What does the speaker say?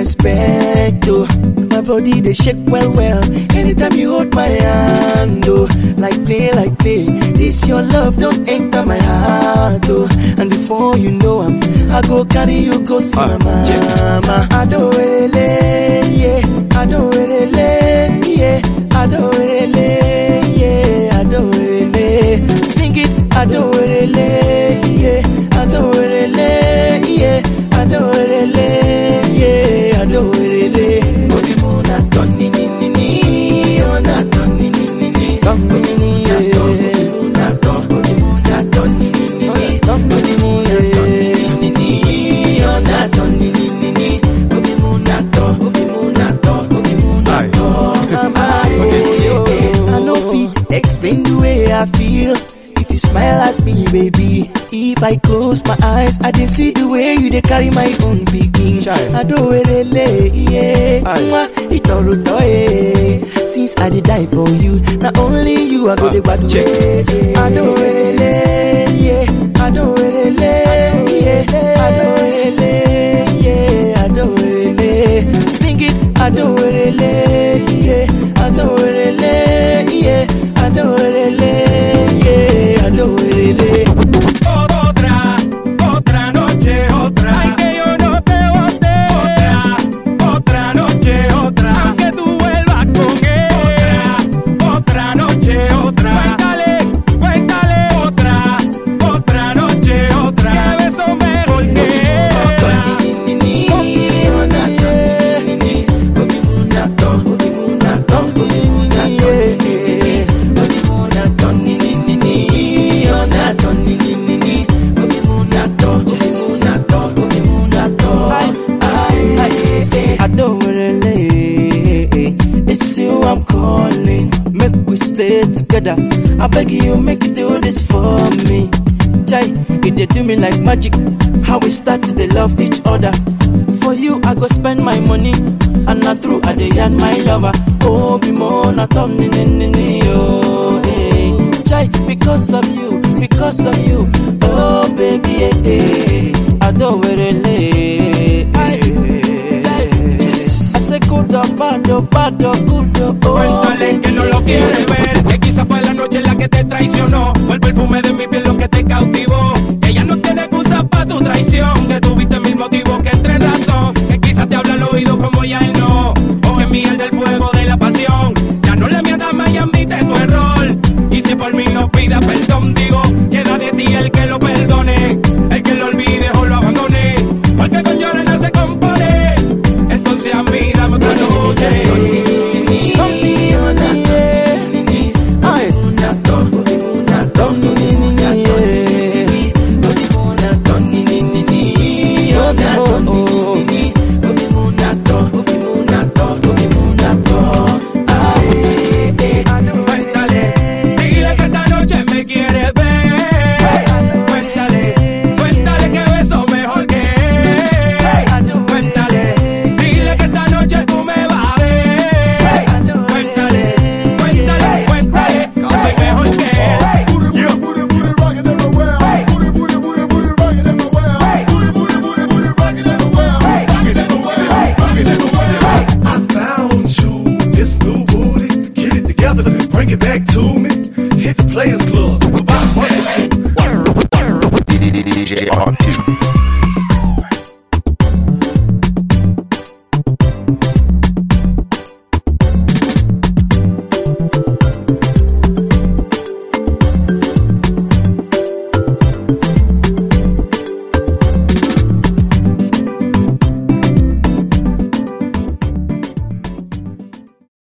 respect, oh. My body they shake well, well. Anytime you hold my hand, oh. Like play, like play. This your love don't enter my heart, oh. And before you know I'm, I go carry you go ah, see uh, my mama. I don't really, yeah. I don't really, yeah. I don't really. Explain the way I feel. If you smile at me, baby. If I close my eyes, I dey see the way you dey carry my own pikin. Child. Adorele, yeah. Mwah, itoruto, eh. Since I dey die for you, not only you I go Ah, dey gbadu. Adorele, yeah. Adorele, I'm calling. Make we stay together. I beg you, make you do this for me. Chai, it dey do me like magic. How we start to dey love each other. For you, I go spend my money. And not true, I dey yarn my lover. Oh, be more not on ni ni ni oh. Hey. Chai, because of you, because of you. Oh, baby, eh, eh. Cuéntale que no lo quieres ver, que quizá fue la noche en la que te traicionó,